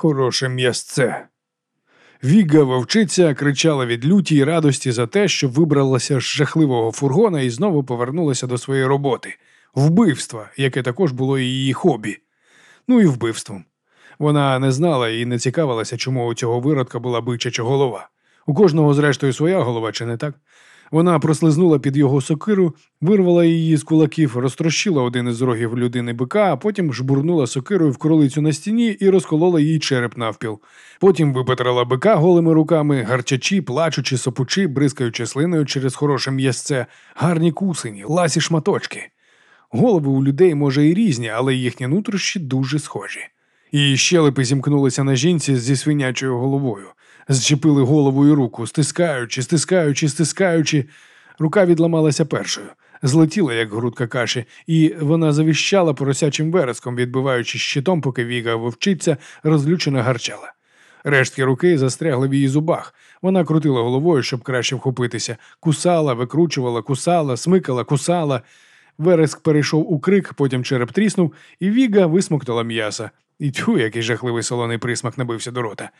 Хороше м'ясце. Віга вовчиця кричала від люті й радості за те, що вибралася з жахливого фургона і знову повернулася до своєї роботи вбивства, яке також було її хобі. Ну і вбивством. Вона не знала і не цікавилася, чому у цього виродка була бичача голова. У кожного, зрештою, своя голова, чи не так? Вона прослизнула під його сокиру, вирвала її з кулаків, розтрощила один із рогів людини бика, а потім жбурнула сокирою в кролицю на стіні і розколола їй череп навпіл. Потім випетрала бика голими руками, гарчачі, плачучи, сопучи, бризкаючи слиною через хороше м'ясце, гарні кусені, ласі шматочки. Голови у людей, може, і різні, але їхні нутрощі дуже схожі. Її щелепи зімкнулися на жінці зі свинячою головою, зчепили голову і руку, стискаючи, стискаючи, стискаючи. Рука відламалася першою, злетіла, як грудка каші, і вона завіщала поросячим вереском, відбиваючи щитом, поки віга вовчиця розлючено гарчала. Рештки руки застрягли в її зубах. Вона крутила головою, щоб краще вхопитися, кусала, викручувала, кусала, смикала, кусала. Вереск перейшов у крик, потім череп тріснув, і Віга висмоктала м'яса. І тьфу, який жахливий солоний присмак набився до рота.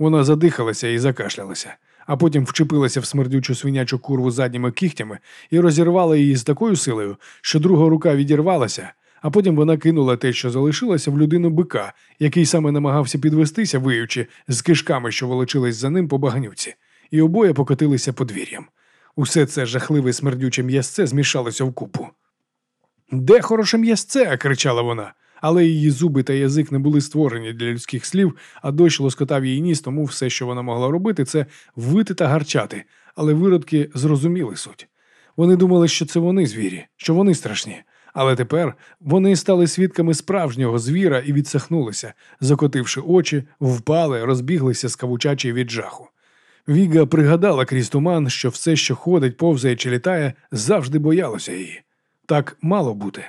Вона задихалася і закашлялася, а потім вчепилася в смердючу свинячу курву задніми кігтями і розірвала її з такою силою, що друга рука відірвалася, а потім вона кинула те, що залишилося в людину бика, який саме намагався підвестися, виючи, з кишками, що волочились за ним по багнюці, і обоє покотилися подвір'ям. Усе це жахливе смердюче м'ясце змішалося в купу. Де хороше м'ясце? кричала вона, але її зуби та язик не були створені для людських слів, а дощ лоскотав її ніс, тому все, що вона могла робити, це вити та гарчати, але виродки зрозуміли суть. Вони думали, що це вони звірі, що вони страшні. Але тепер вони стали свідками справжнього звіра і відсахнулися, закотивши очі, впали, розбіглися скавучачі від жаху. Віга пригадала крізь туман, що все, що ходить, повзає чи літає, завжди боялося її. Так мало бути.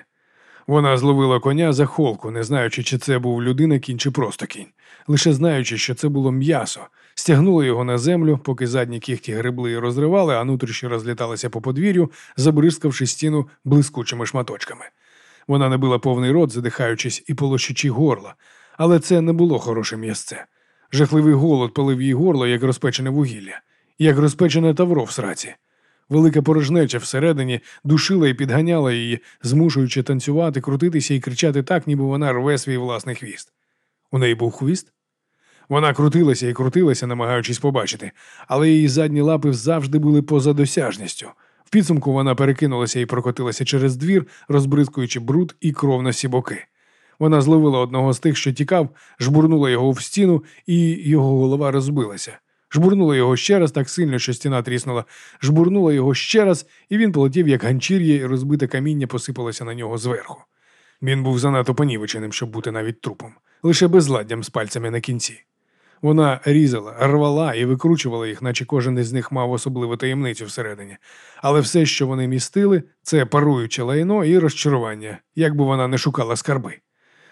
Вона зловила коня за холку, не знаючи, чи це був людина кінь чи просто кінь, лише знаючи, що це було м'ясо, стягнула його на землю, поки задні кіхті грибли і розривали, а нутріші розліталися по подвір'ю, забризкавши стіну блискучими шматочками. Вона набила повний рот, задихаючись і полощучи горло, але це не було хороше м'ясце. Жахливий голод палив їй горло, як розпечене вугілля, як розпечене тавро в сраці. Велика порожнеча всередині душила і підганяла її, змушуючи танцювати, крутитися і кричати так, ніби вона рве свій власний хвіст. У неї був хвіст? Вона крутилася і крутилася, намагаючись побачити, але її задні лапи завжди були поза досяжністю. В підсумку вона перекинулася і прокотилася через двір, розбризкуючи бруд і кров на всі боки. Вона зловила одного з тих, що тікав, жбурнула його в стіну, і його голова розбилася. Жбурнула його ще раз так сильно, що стіна тріснула, жбурнула його ще раз, і він полетів, як ганчір'я, і розбите каміння посипалося на нього зверху. Він був занадто понівеченим, щоб бути навіть трупом, лише безладдям з пальцями на кінці. Вона різала, рвала і викручувала їх, наче кожен із них мав особливу таємницю всередині. Але все, що вони містили, це паруюче лайно і розчарування, як би вона не шукала скарби.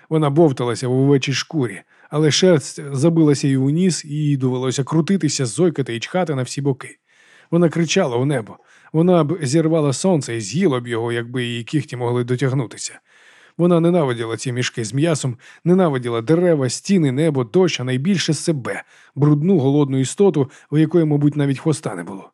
Вона бовталася в овечій шкурі, але шерсть забилася й у ніс, і їй довелося крутитися, зойкати і чхати на всі боки. Вона кричала у небо. Вона б зірвала сонце і з'їла б його, якби її кіхті могли дотягнутися. Вона ненавиділа ці мішки з м'ясом, ненавиділа дерева, стіни, небо, дощ, а найбільше себе, брудну голодну істоту, у якої, мабуть, навіть хвоста не було.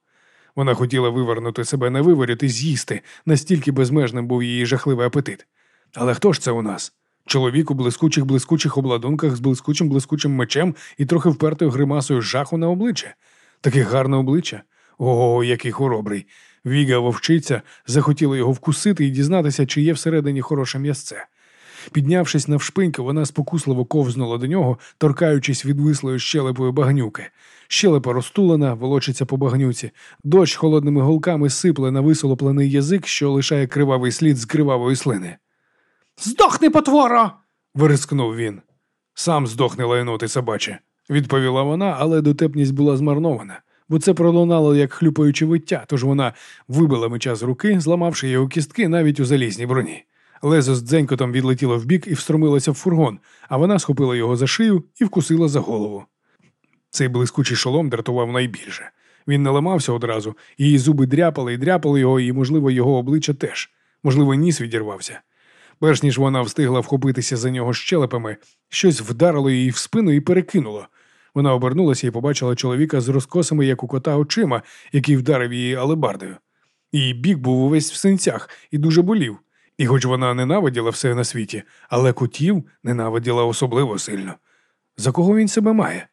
Вона хотіла вивернути себе на виворіт і з'їсти, настільки безмежним був її жахливий апетит. Але хто ж це у нас? Чоловік у блискучих блискучих обладунках з блискучим блискучим мечем і трохи впертою гримасою жаху на обличчя. Таке гарне обличчя. Ого, який хоробрий. Віга вовчиця захотіла його вкусити і дізнатися, чи є всередині хороше м'ясце. Піднявшись навшпиньки, вона спокусливо ковзнула до нього, торкаючись відвислою щелепою багнюки. Щелепа розтулена, волочиться по багнюці. Дощ холодними голками сипле на висолоплений язик, що лишає кривавий слід з кривавої слини. Здохни, потвора. вирискнув він. Сам здохне лайноти собаче, відповіла вона, але дотепність була змарнована, бо це пролунало як хлюпаюче виття, тож вона вибила меча з руки, зламавши його кістки навіть у залізній броні. Лезо з дзенькотом відлетіло вбік і встромилося в фургон, а вона схопила його за шию і вкусила за голову. Цей блискучий шолом дратував найбільше. Він не ламався одразу, її зуби дряпали і дряпали його, і, можливо, його обличчя теж. Можливо, ніс відірвався. Перш ніж вона встигла вхопитися за нього щелепами, щось вдарило її в спину і перекинуло. Вона обернулася і побачила чоловіка з розкосами, як у кота очима, який вдарив її алебардою. Її бік був увесь в синцях і дуже болів. І хоч вона ненавиділа все на світі, але котів ненавиділа особливо сильно. За кого він себе має?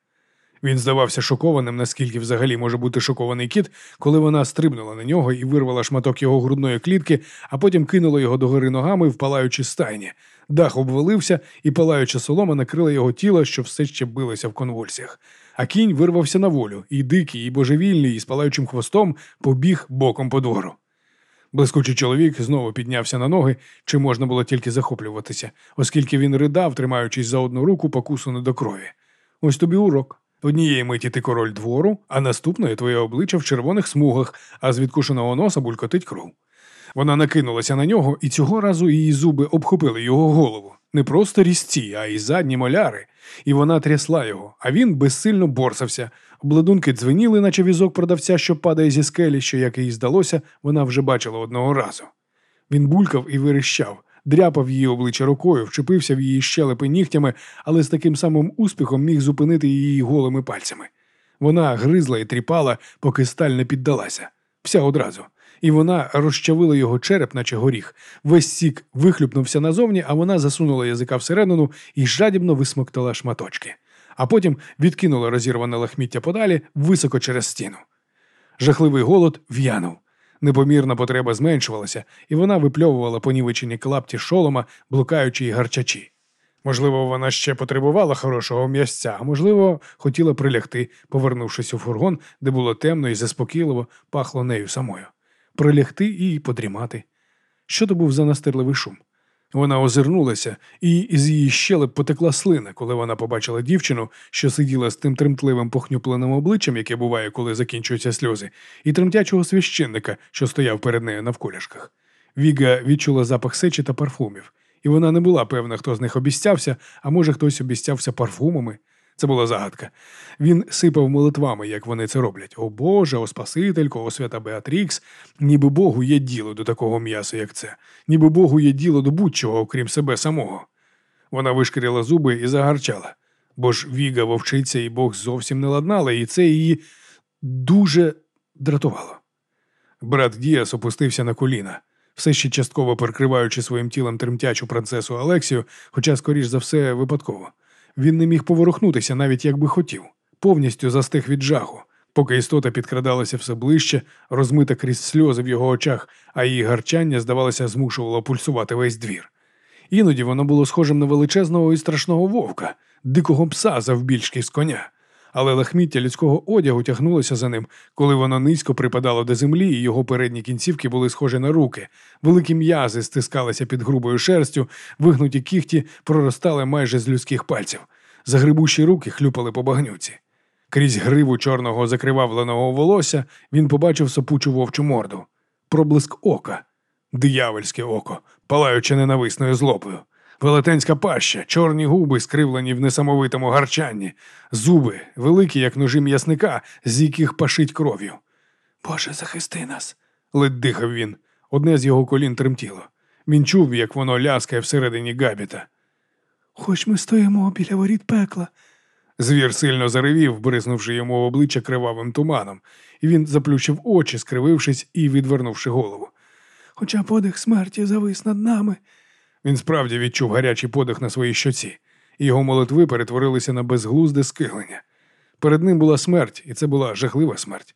Він здавався шокованим, наскільки взагалі може бути шокований кіт, коли вона стрибнула на нього і вирвала шматок його грудної клітки, а потім кинула його догори ногами в палаючі стайні. Дах обвалився, і палаюча солома накрила його тіло, що все ще билося в конвульсіях. А кінь вирвався на волю, і дикий, і божевільний, і з палаючим хвостом побіг боком по двору. Блискучий чоловік знову піднявся на ноги, чи можна було тільки захоплюватися, оскільки він ридав, тримаючись за одну руку, покусану до крові. Ось тобі урок. Однієї миті ти король двору, а наступної твоє обличчя в червоних смугах, а з відкушеного носа булькотить кров. Вона накинулася на нього, і цього разу її зуби обхопили його голову. Не просто різці, а й задні моляри. І вона трясла його, а він безсильно борсався. Обладунки дзвеніли, наче візок продавця, що падає зі скелі, що, як їй здалося, вона вже бачила одного разу. Він булькав і вирищав, дряпав її обличчя рукою, вчепився в її щелепи нігтями, але з таким самим успіхом міг зупинити її голими пальцями. Вона гризла і тріпала, поки сталь не піддалася. Вся одразу. І вона розчавила його череп, наче горіх. Весь сік вихлюпнувся назовні, а вона засунула язика всередину і жадібно висмоктала шматочки. А потім відкинула розірване лахміття подалі високо через стіну. Жахливий голод в'янув. Непомірна потреба зменшувалася, і вона випльовувала понівечені клапті шолома, блукаючи й гарчачі. Можливо, вона ще потребувала хорошого м'ясця, а можливо, хотіла прилягти, повернувшись у фургон, де було темно і заспокійливо пахло нею самою. Прилягти і подрімати. Що то був за настирливий шум? Вона озирнулася, і із її щелеп потекла слина, коли вона побачила дівчину, що сиділа з тим тремтливим похнюпленим обличчям, яке буває, коли закінчуються сльози, і тремтячого священника, що стояв перед нею навколішках. Віга відчула запах сечі та парфумів, і вона не була певна, хто з них обіцявся, а може хтось обіцявся парфумами. Це була загадка. Він сипав молитвами, як вони це роблять. О Боже, о Спасителько, о свята Беатрікс, ніби Богу є діло до такого м'яса, як це, ніби Богу є діло до будь-чого, окрім себе самого. Вона вишкірила зуби і загарчала, бо ж Віга вовчиця і Бог зовсім не ладнали, і це її дуже дратувало. Брат Діас опустився на коліна, все ще частково прикриваючи своїм тілом тремтячу принцесу Алексію, хоча, скоріш за все, випадково. Він не міг поворухнутися, навіть як би хотів, повністю застиг від жаху, поки істота підкрадалася все ближче, розмита крізь сльози в його очах, а її гарчання, здавалося, змушувало пульсувати весь двір. Іноді воно було схожим на величезного і страшного вовка, дикого пса завбільшки з коня. Але лахміття людського одягу тягнулося за ним, коли воно низько припадало до землі, і його передні кінцівки були схожі на руки. Великі м'язи стискалися під грубою шерстю, вигнуті кіхті проростали майже з людських пальців. Загрибущі руки хлюпали по багнюці. Крізь гриву чорного закривавленого волосся він побачив сопучу вовчу морду, проблиск ока, диявольське око, палаюче ненависною злобою. Велетенська паща, чорні губи, скривлені в несамовитому гарчанні, зуби, великі, як ножі м'ясника, з яких пашить кров'ю. Боже, захисти нас, ледь дихав він. Одне з його колін тремтіло. Він чув, як воно ляскає всередині габіта. Хоч ми стоїмо біля воріт пекла. Звір сильно заревів, бризнувши йому в обличчя кривавим туманом, і він заплющив очі, скривившись і відвернувши голову. Хоча подих смерті завис над нами. Він справді відчув гарячий подих на своїй щоці, і його молитви перетворилися на безглузде скиглення. Перед ним була смерть, і це була жахлива смерть.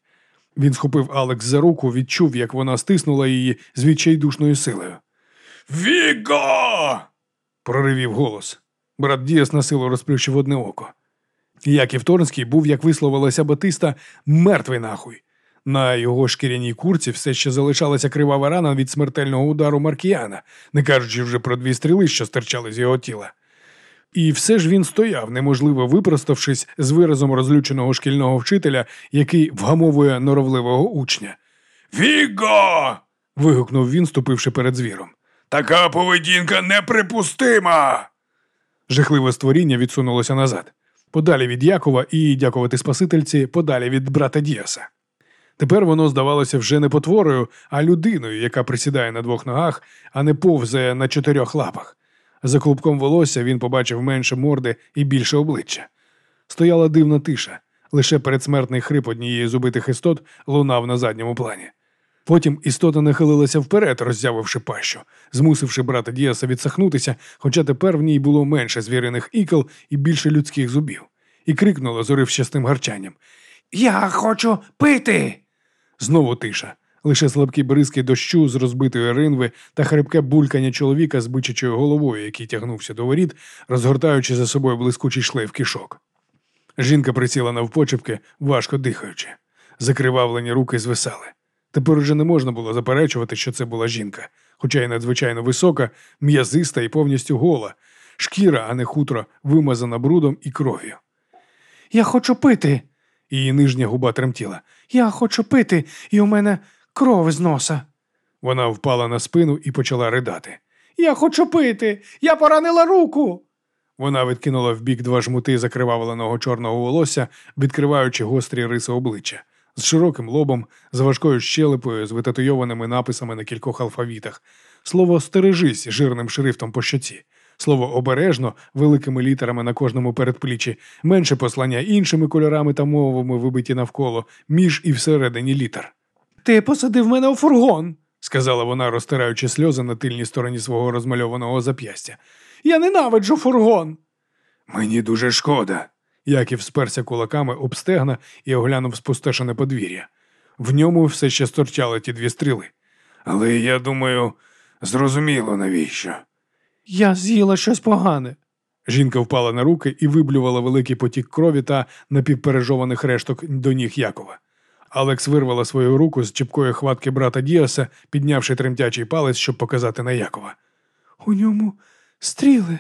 Він схопив Алекс за руку, відчув, як вона стиснула її з відчайдушною силою. Віго! проривів голос. Брат Діас на силу розплющив одне око. Яків Торнський був, як висловилася Батиста, мертвий нахуй. На його шкіряній курці все ще залишалася кривава рана від смертельного удару Маркіяна, не кажучи вже про дві стріли, що стирчали з його тіла. І все ж він стояв, неможливо випроставшись з виразом розлюченого шкільного вчителя, який вгамовує норовливого учня. Віго. вигукнув він, ступивши перед звіром. Така поведінка неприпустима. Жахливе створіння відсунулося назад, подалі від Якова і, дякувати Спасительці, подалі від брата Діаса. Тепер воно здавалося вже не потворою, а людиною, яка присідає на двох ногах, а не повзає на чотирьох лапах. За клубком волосся він побачив менше морди і більше обличчя. Стояла дивна тиша, лише передсмертний хрип однієї з убитих істот лунав на задньому плані. Потім істота нахилилася вперед, роззявивши пащу, змусивши брата Діаса відсахнутися, хоча тепер в ній було менше звіриних ікл і більше людських зубів, і крикнула з уривчастим гарчанням Я хочу пити. Знову тиша. Лише слабкі бризки дощу з розбитої ринви та хрипке булькання чоловіка з бичачою головою, який тягнувся до воріт, розгортаючи за собою блискучий шлейф кишок. Жінка присіла навпочепки, важко дихаючи. Закривавлені руки звисали. Тепер уже не можна було заперечувати, що це була жінка, хоча й надзвичайно висока, м'язиста і повністю гола, шкіра, а не хутро, вимазана брудом і кров'ю. Я хочу пити. Її нижня губа тремтіла. Я хочу пити, і у мене кров з носа. Вона впала на спину і почала ридати. Я хочу пити. Я поранила руку. Вона відкинула вбік два жмути закривавленого чорного волосся, відкриваючи гострі риси обличчя, з широким лобом, з важкою щелепою, з витатуйованими написами на кількох алфавітах. Слово стережись жирним шрифтом по щоці. Слово обережно великими літерами на кожному передпліччі, менше послання іншими кольорами та мовами вибиті навколо, між і всередині літер. Ти посадив мене у фургон, сказала вона, розтираючи сльози на тильній стороні свого розмальованого зап'ястя. Я ненавиджу фургон. Мені дуже шкода. Яків сперся кулаками об стегна і оглянув спустошене подвір'я. В ньому все ще сторчали ті дві стріли. Але я думаю, зрозуміло навіщо. Я з'їла щось погане. Жінка впала на руки і виблювала великий потік крові та напівпережованих решток до ніг Якова. Алекс вирвала свою руку з чіпкої хватки брата Діаса, піднявши тремтячий палець, щоб показати на Якова. У ньому стріли.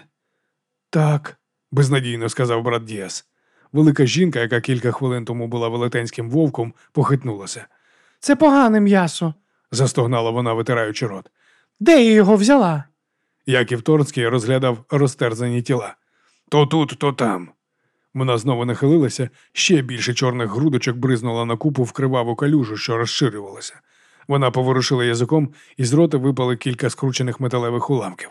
Так, безнадійно сказав брат Діас. Велика жінка, яка кілька хвилин тому була велетенським вовком, похитнулася. Це погане м'ясо, застогнала вона, витираючи рот. Де я його взяла? Яків Торнський розглядав розтерзані тіла. То тут, то там. Вона знову нахилилася, ще більше чорних грудочок бризнула на купу в криваву калюжу, що розширювалася. Вона поворушила язиком, і з рота випали кілька скручених металевих уламків.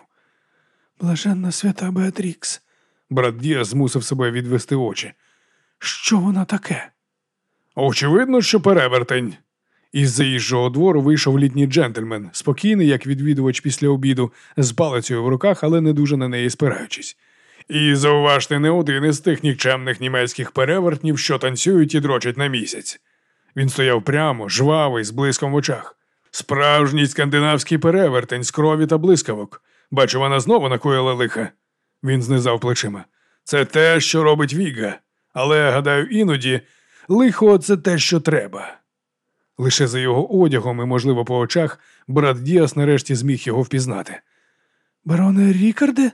Блаженна свята Беатрікс. Брат Дія змусив себе відвести очі. Що вона таке? Очевидно, що перевертень. Із заїжджого двору вийшов літній джентльмен, спокійний, як відвідувач після обіду, з палицею в руках, але не дуже на неї спираючись. І зауважте не один із тих нікчемних німецьких перевертнів, що танцюють і дрочать на місяць. Він стояв прямо, жвавий, з блиском в очах. Справжній скандинавський перевертень з крові та блискавок. Бачу, вона знову накоїла лиха. Він знизав плечима. Це те, що робить Віга. Але, гадаю, іноді лихо це те, що треба. Лише за його одягом і, можливо, по очах брат Діас нарешті зміг його впізнати. Бароне Рікарде?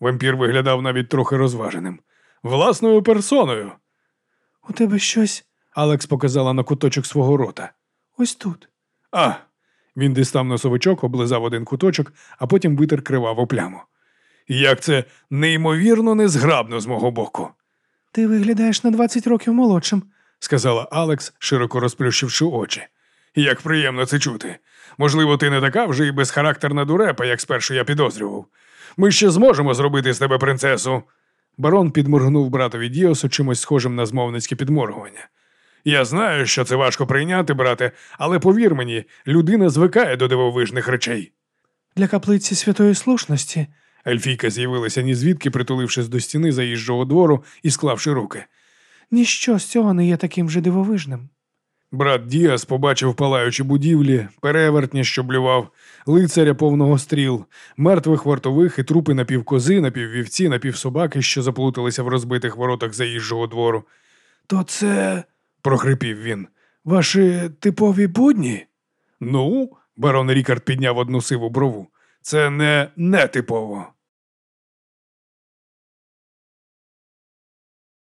Вампір виглядав навіть трохи розваженим. Власною персоною. У тебе щось. Алекс показала на куточок свого рота. Ось тут. А. Він дістав носовичок, облизав один куточок, а потім витер криваву пляму. Як це неймовірно незграбно з мого боку. Ти виглядаєш на 20 років молодшим, сказала Алекс, широко розплющивши очі. Як приємно це чути. Можливо, ти не така вже і безхарактерна дурепа, як спершу я підозрював. Ми ще зможемо зробити з тебе принцесу. Барон підморгнув братові Діосу чимось схожим на змовницьке підморгування. Я знаю, що це важко прийняти, брате, але повір мені, людина звикає до дивовижних речей. Для каплиці святої слушності. Ельфійка з'явилася ні звідки, притулившись до стіни заїжджого двору і склавши руки. Ніщо з цього не є таким же дивовижним. Брат Діас побачив палаючі будівлі, перевертня, що блював, лицаря повного стріл, мертвих вартових і трупи напівкози, напіввівці, напівсобаки, що заплуталися в розбитих воротах заїжджого двору. То це, прохрипів він, ваші типові будні? Ну, барон Рікард підняв одну сиву брову. Це не нетипово.